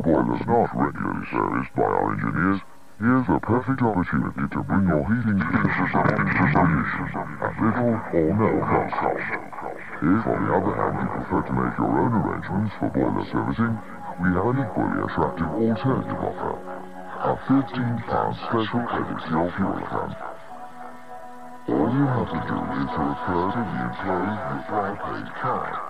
While is not regularly serviced by our engineers, here's a perfect opportunity to bring your heating systems into use at little or no cost. If, on the other hand, you prefer to make your own arrangements for boiler servicing, we have an equally attractive alternative offer. A £15 special credit to your fuel account. All you have to do is to refer to the enclosed reply paid card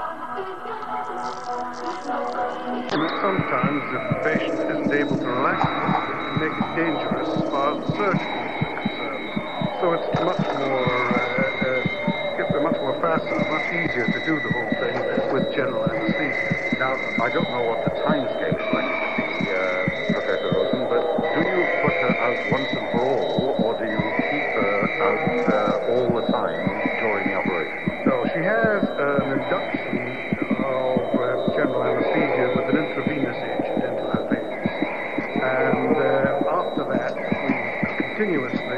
Sometimes if the patient isn't able to relax, it can make it dangerous as far as the surgery is concerned. So it's much more, uh, uh, much more faster, much easier to do the whole thing with general anesthesia. Now, I don't know what the time scale is like to be, uh, Professor Rosen, but do you put her out once and for all, or do you keep her out uh, all the time during the operation? No, she has uh, an induction of uh, general anesthesia with an intravenous agent into her veins. And uh, after that, we continuously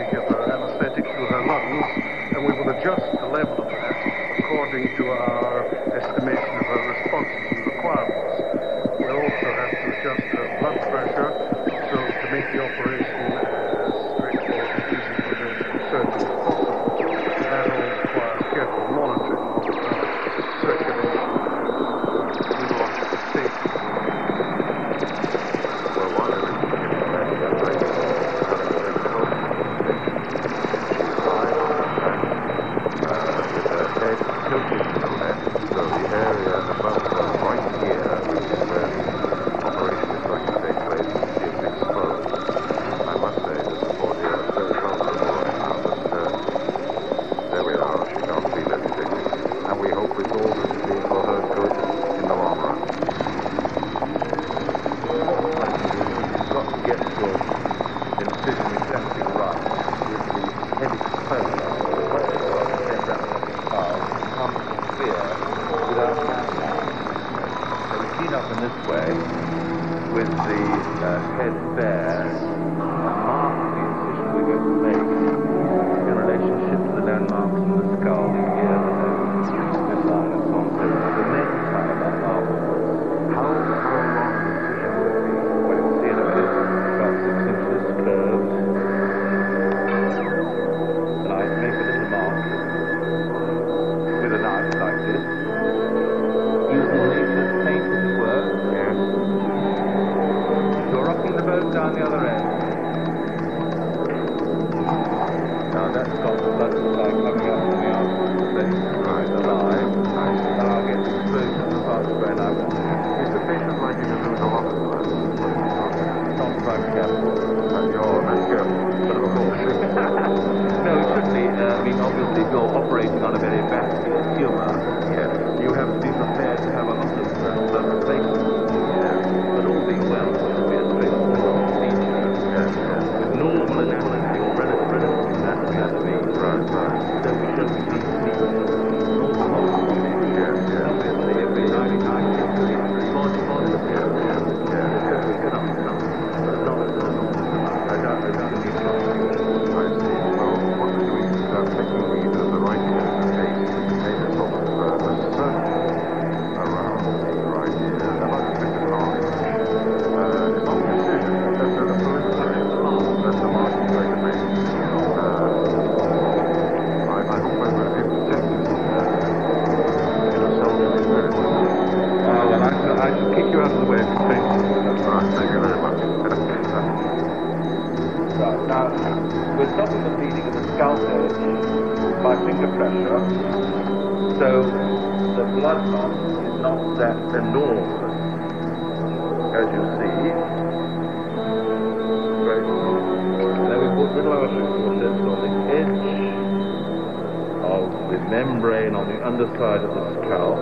membrane on the underside of the scalp,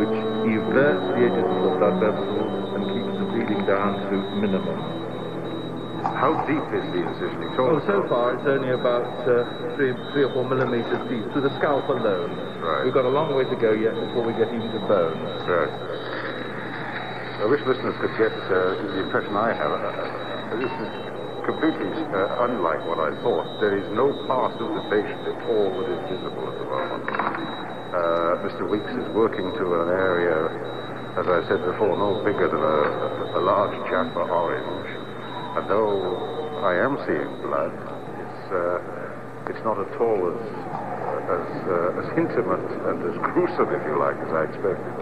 which everts the edges of the blood vessels and keeps the bleeding down to minimum. How deep is the incision? You Oh, told so far it's only about uh, three, three or four millimeters deep to the scalp alone. Right. We've got a long way to go yet before we get even to bone. Right. I wish listeners could get uh, the impression I have. Uh, this is completely uh, unlike what I thought. There is no part of the patient at all that is visible at the moment. Uh, Mr. Weeks is working to an area, as I said before, no bigger than a, a large Jaffa orange. And though I am seeing blood, it's, uh, it's not at all as, as, uh, as intimate and as gruesome, if you like, as I expected.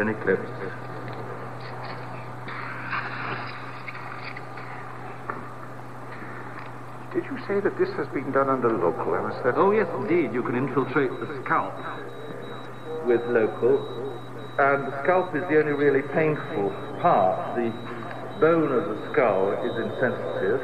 Any clips? Did you say that this has been done under local anesthetic? Oh, yes, indeed. You can infiltrate the scalp with local. And the scalp is the only really painful part. The bone of the skull is insensitive.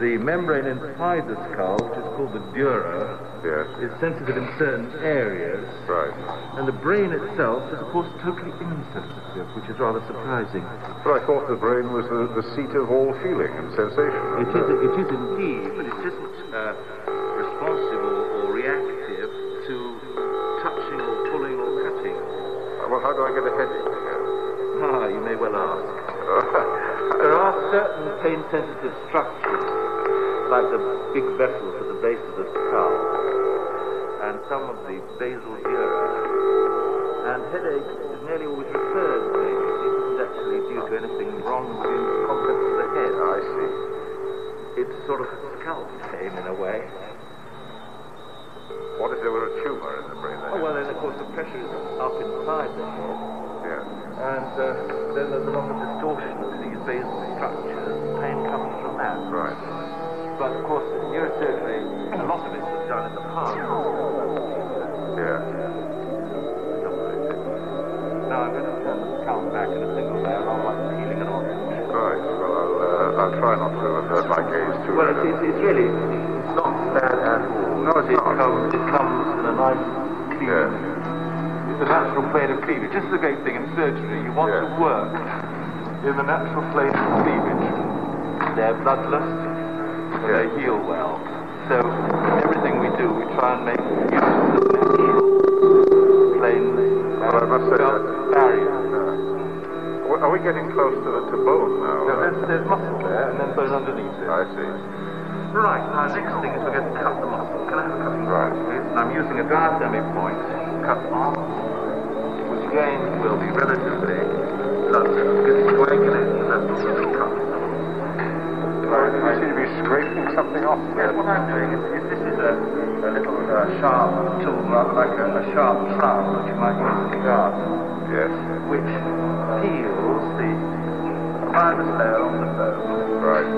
The membrane inside the skull, which is called the dura, Yes. is sensitive in certain areas. Right. And the brain itself is, of course, totally insensitive, which is rather surprising. But I thought the brain was the, the seat of all feeling and sensation. It is, it is indeed, but it isn't uh, responsive or, or reactive to touching or pulling or cutting. Well, how do I get a headache? Ah, you may well ask. There are certain pain-sensitive structures, like the big vessels at the base of the skull, and some of the basal dura. The natural plane of cleavage. They're bloodless, they heal well. So everything we do, we try and make use of the natural plane I must say barrier. Well, Are we getting close to the to bone now? No, there's, there's muscle there, and then bone underneath it. I see. Right, now next thing is we're going to cut the muscle. Can I have a cutting Right. board, please? And I'm using a diathermic point to cut the muscle, which again will be relatively something off Yes, what I'm doing is, is this is a, a little uh, sharp tool, like a, a sharp trowel that you might use in the garden, Yes. which peels the fibrous layer off the bone Right.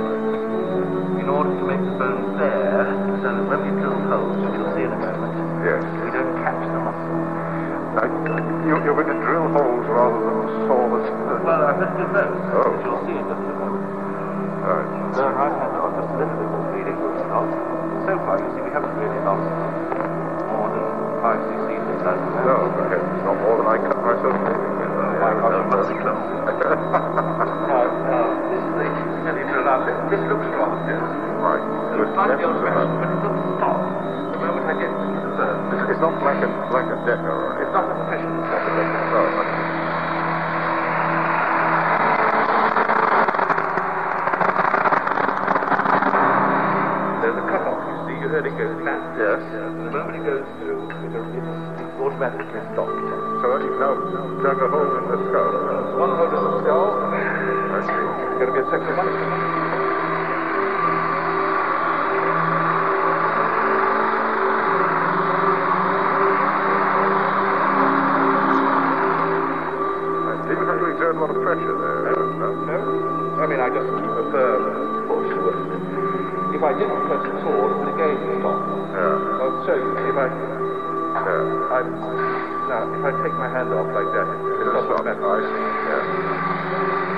in order to make the bone bare, so that when we drill holes, which you'll see in a moment, Yes. we don't catch the muscle. I, you, you're going to drill holes rather than saw the... Well, I've just did those, Oh. which you'll see in just a moment. Right hand on, just a little bit more bleeding, which is not. So far, you see, we haven't really lost more than 5 cc's inside the bone. No, okay. It's not more than I cut myself moving with. You must be close. Now, this is the really bit. This looks rather. Right. It's slightly That's old fashioned, but it doesn't stop the moment I get into the. It's, not black and Black and Decker or It's not a sufficient step. Automatically stopped. So you've now dug a hole in the skull. One hole in the skull, I see. there's going to be a second one. I didn't have to exert a lot of pressure there. No. No? I mean, I just keep a firm push. If I didn't press at all, it would again stop. Yeah. I'll show you. If I, Now, if I take my hand off like that, it It'll stops stop. I automatically. see. Yeah.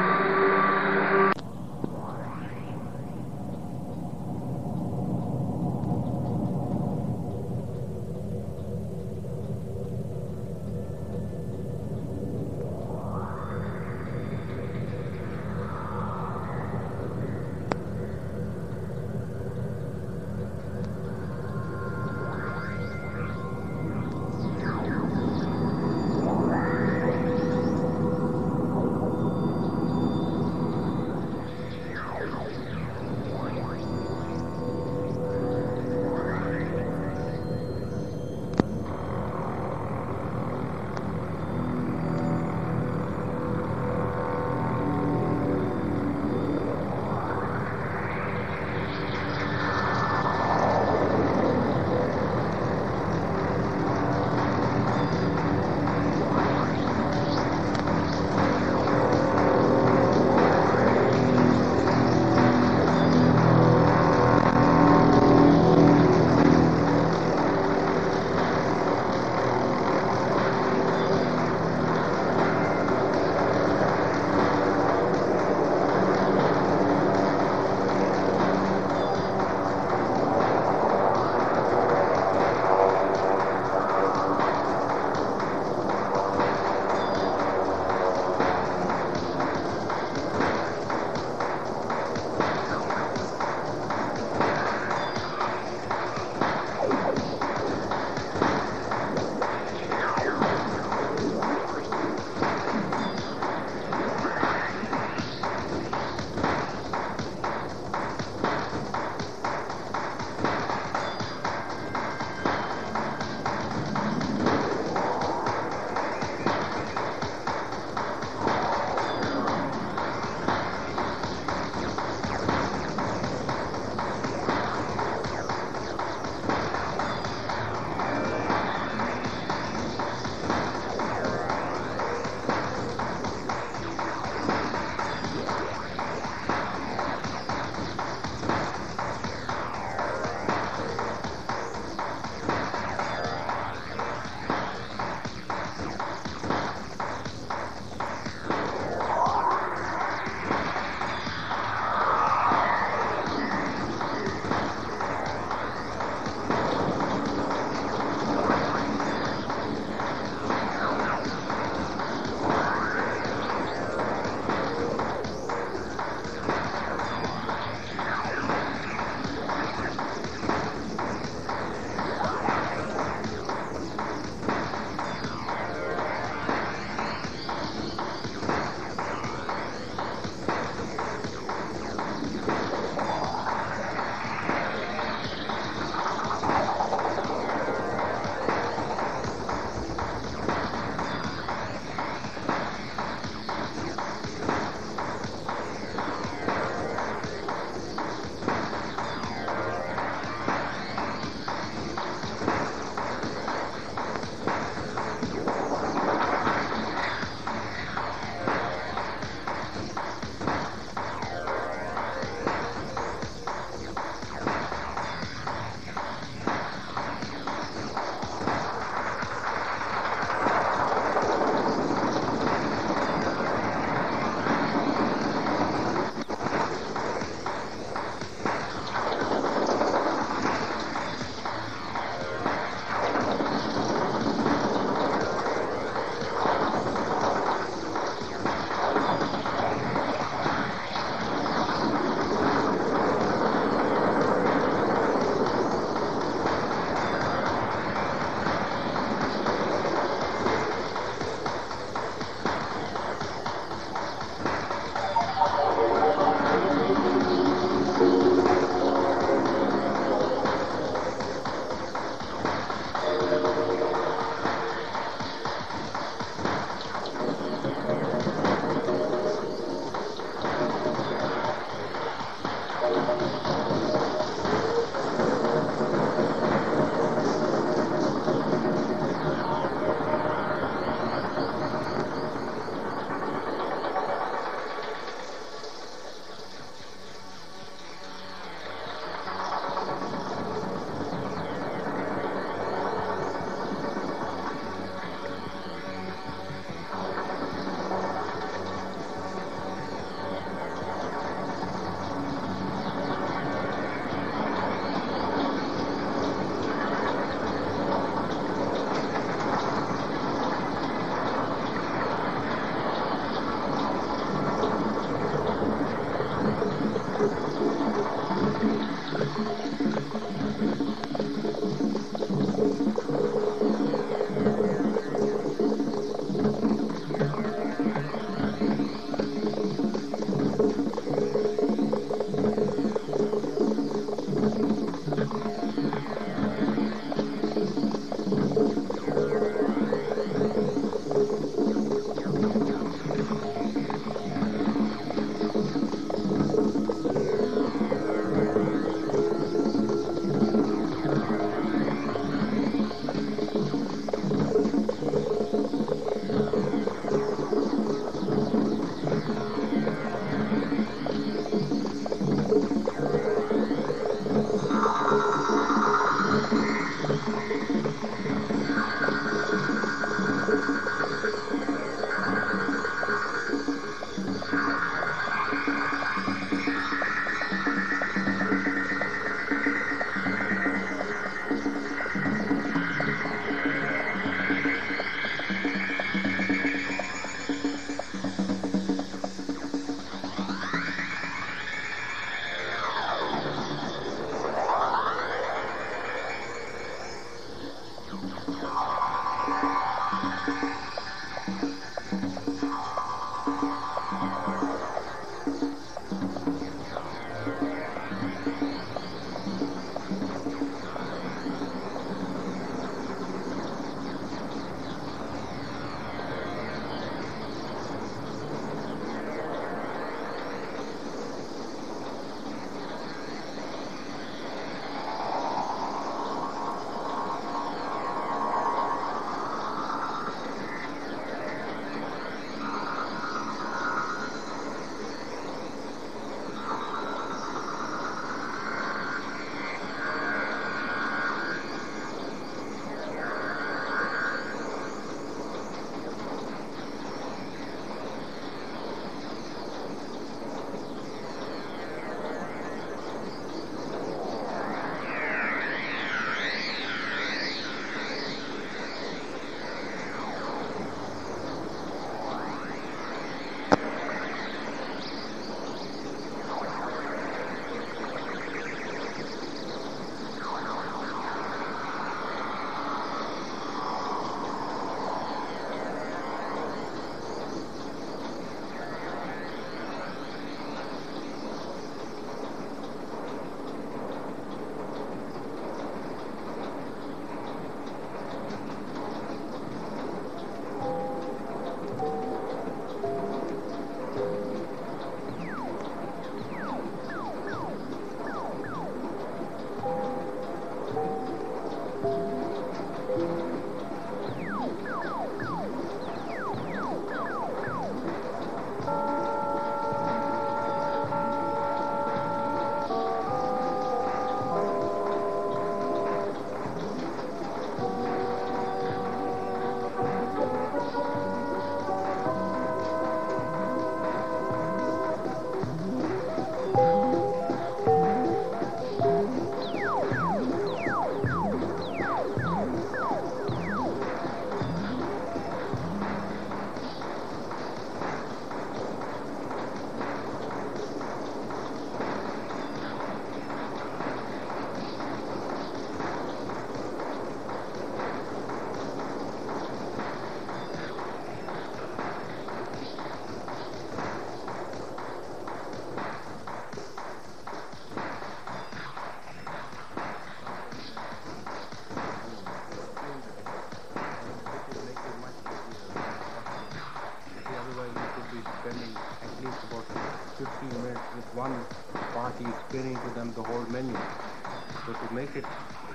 Make it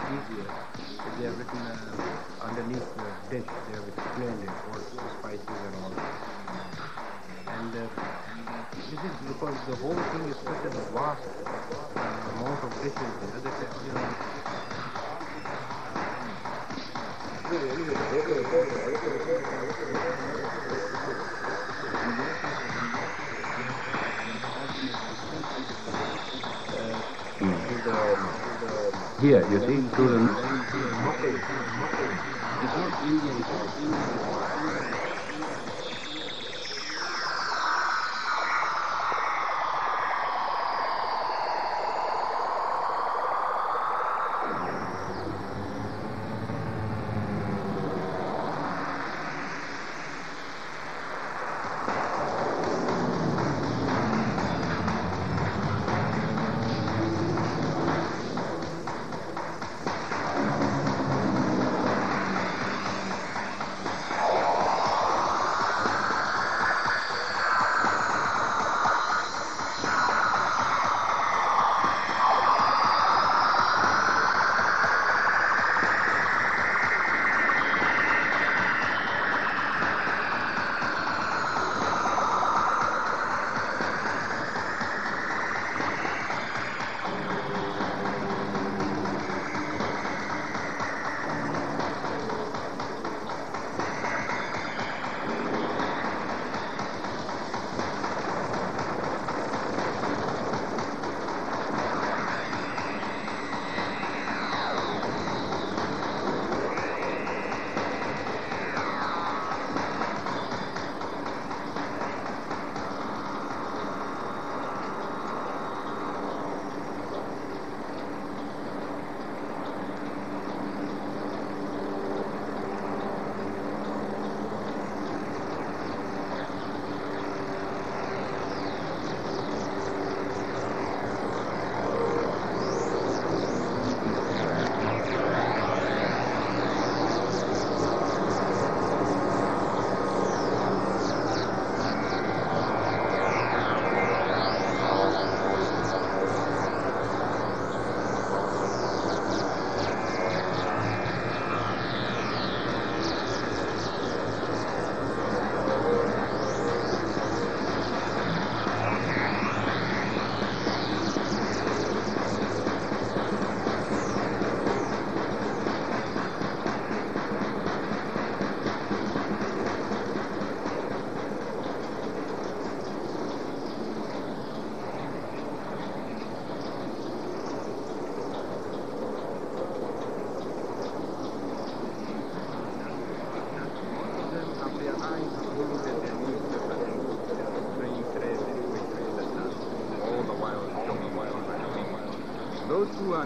easier, they have written uh, underneath the dish, they have explained it, what the spices and all. And uh, this is because the whole thing is such a vast uh, amount of dishes uh, you know, Here, you see, through the...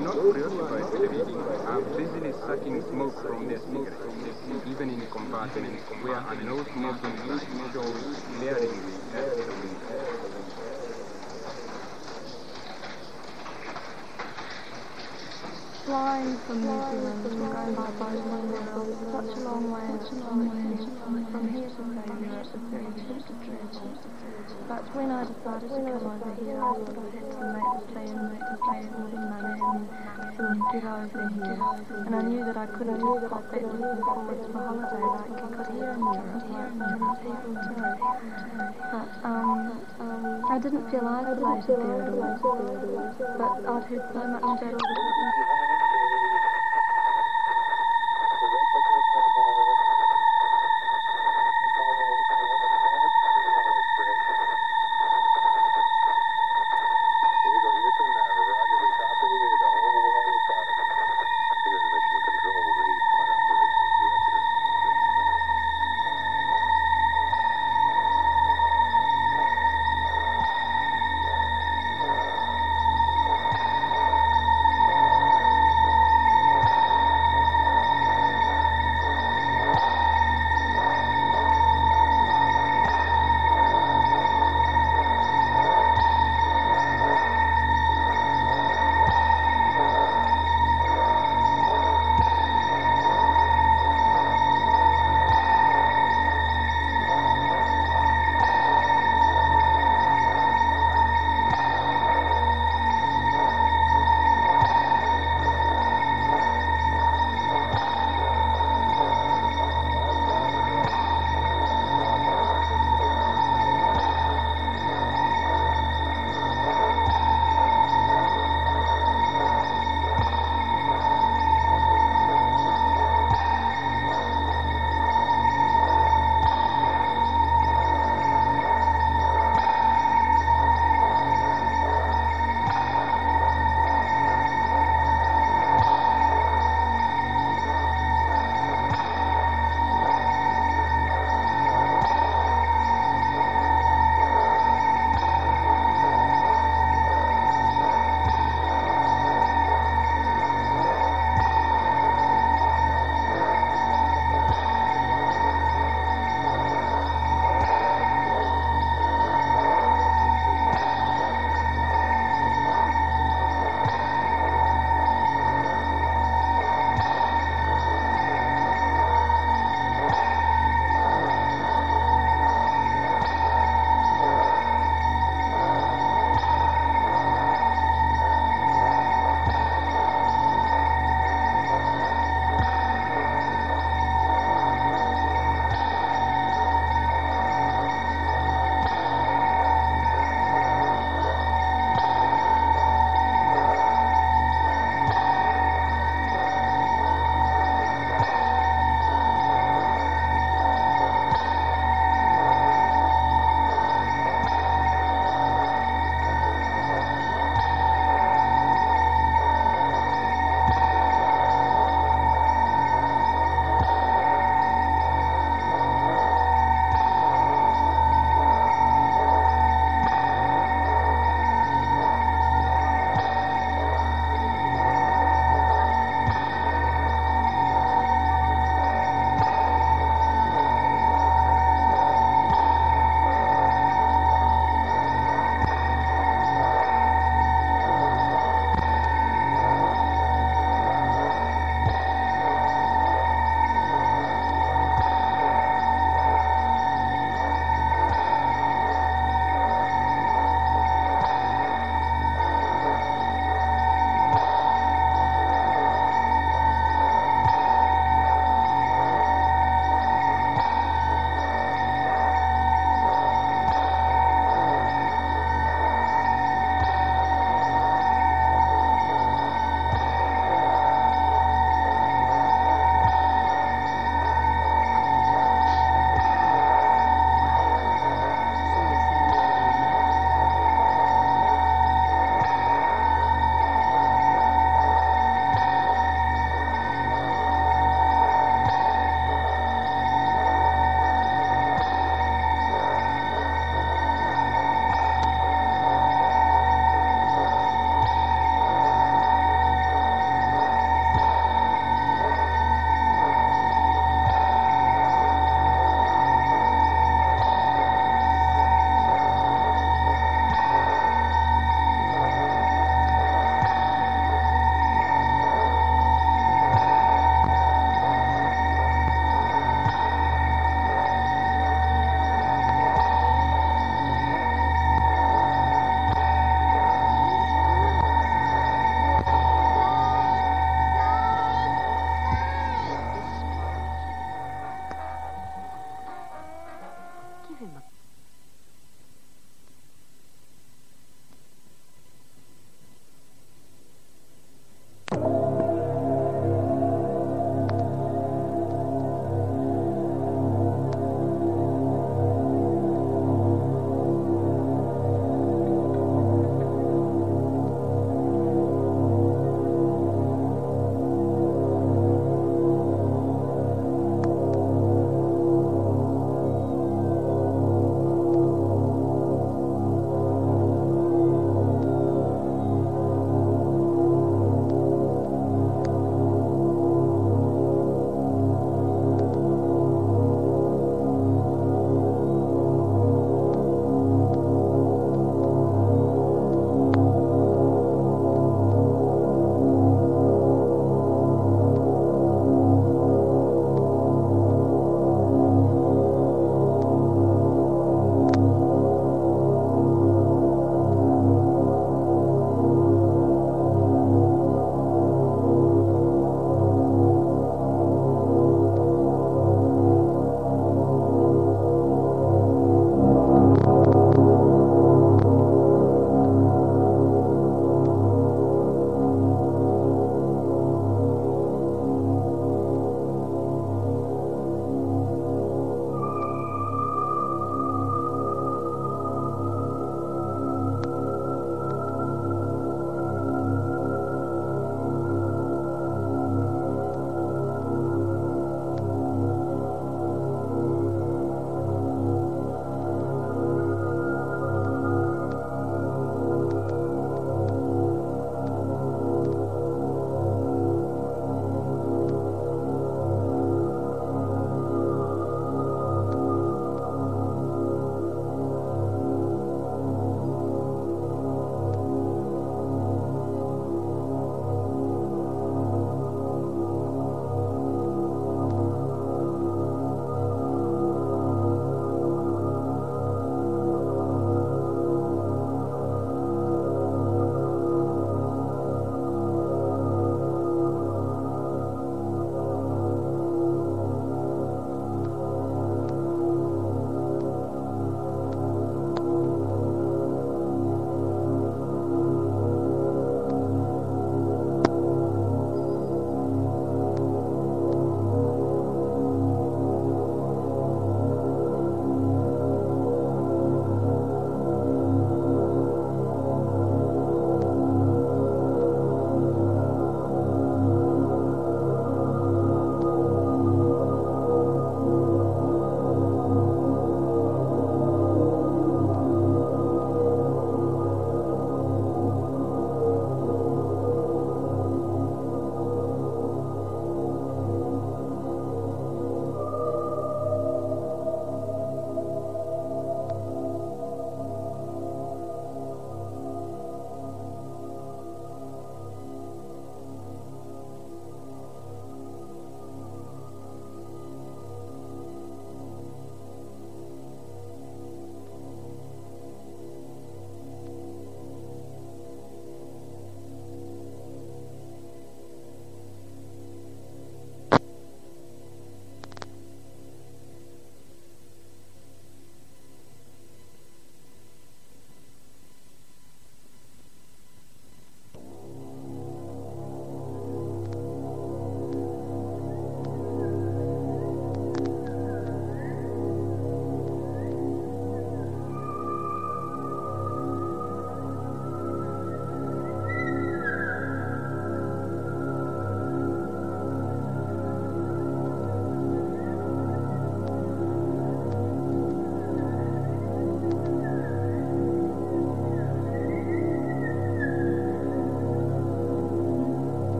Are not preoccupied with reading are busily sucking smoke from their cigarettes, even in where a no smoking sign shows glaringly at the window. Flying from New Zealand and going by boat the world such a long way, such a long way. From here to say Europe is very when I decided to come over here, I of had to make the plan, make the plan with money and of get over here. And I knew that I couldn't just pop back looking forward to a holiday like I could here in Europe, do. But I didn't feel isolated there at all. But I'd heard so much about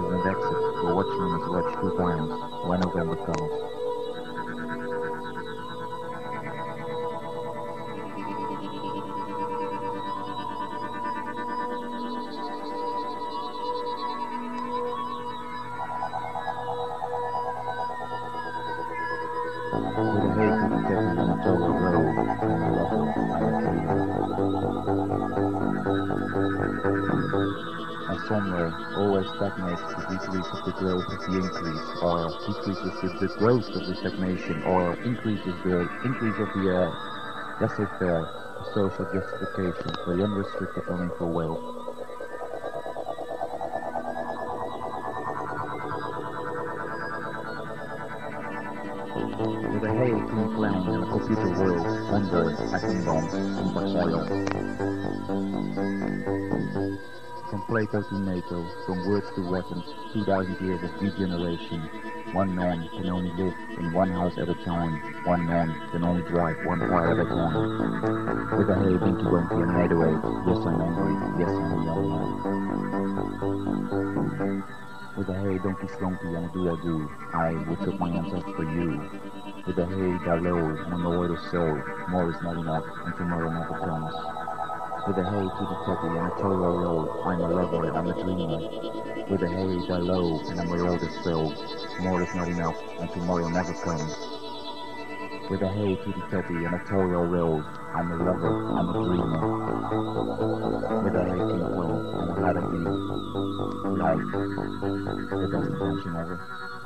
became President Exit, but watching him as watch two times when November comes. And And somewhere always stagnates the decrease of the growth of the increase, or decreases the, the growth of the stagnation, or increases the increase of the uh, laissez-faire, social justification for the unrestricted earning for wealth. To NATO, from words to weapons, 2,000 years of degeneration. One man can only live in one house at a time. One man can only drive one car at a time. With a hey, dinky winky and night away. Yes, I'm angry. Yes, I'm a young man. With a hey, donkey slumpy and do I do. I will put my up for you. With a hey, down low a more or so. More is not enough and tomorrow never comes. With a hey to the teddy and a Toro roll, I'm a lover and I'm a dreamer. With a hey down low and a road is filled, more is not enough and tomorrow never comes. With a hey to the teddy and a Toro roll, I'm a lover, I'm a dreamer. With a hay hey people and a to be life, the best invention ever.